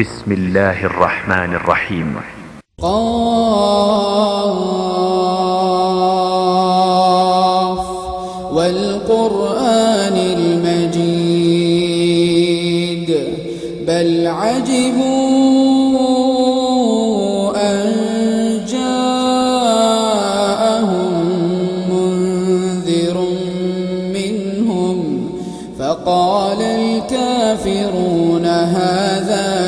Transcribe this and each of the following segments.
بسم الله الرحمن الرحيم. قاف والقرآن المجيد. بل عجبوا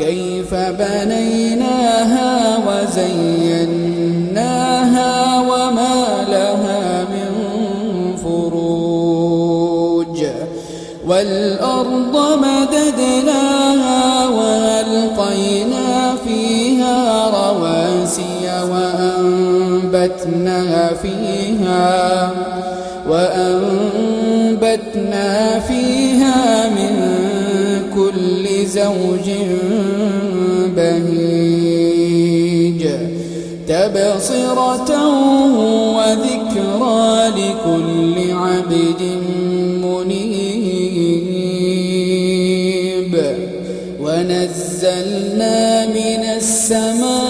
كيف بنيناها وزيناها وما لها من فروج والأرض مددناها وألقينا فيها رواسي وأنبتنا فيها وأنبتنا فيها زوج بهيج تبصرة وذكرى لكل عبد منيب. ونزلنا من السماء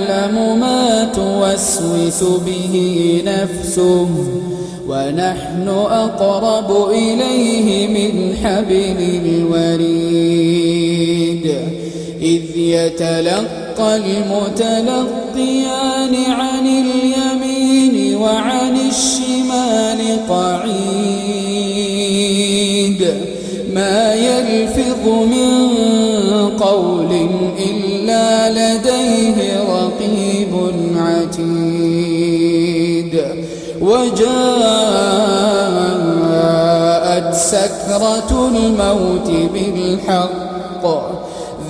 توسوس به نفسه ونحن أقرب إليه من حبل الوريد إذ يتلقى المتلقيان عن اليمين سكرة الموت بالحق.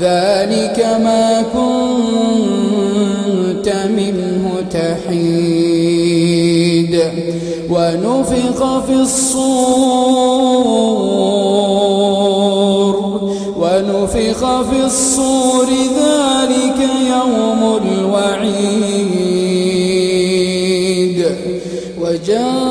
ذلك ما كنت منه تحيد. ونفخ في الصور. ونفخ في الصور ذلك يوم الوعيد. وجاءت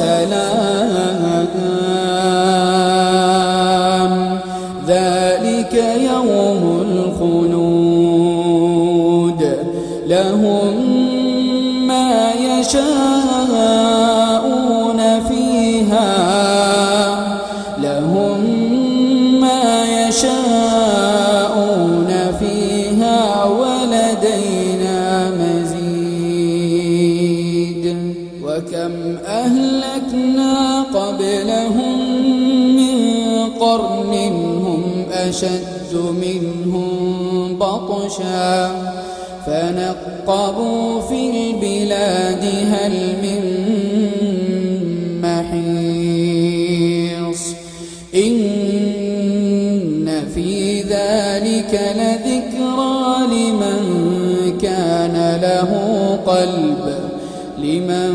بسلام ذلك يوم الخلود. لهم ما يشاءون. أشد منهم بطشا فنقبوا في البلاد هل من محيص إن في ذلك لذكرى لمن كان له قلب لمن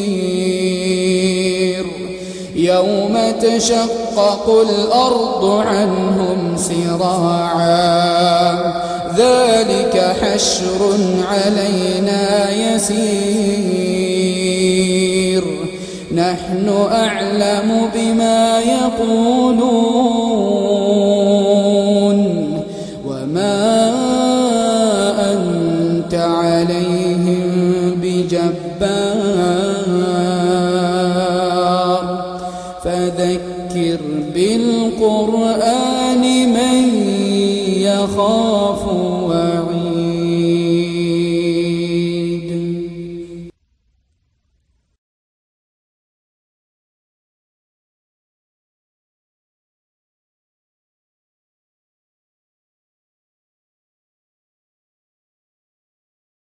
يوم تشقق الأرض عنهم سراعا. ذلك حشر علينا يسير. نحن أعلم بما يقولون. أخاف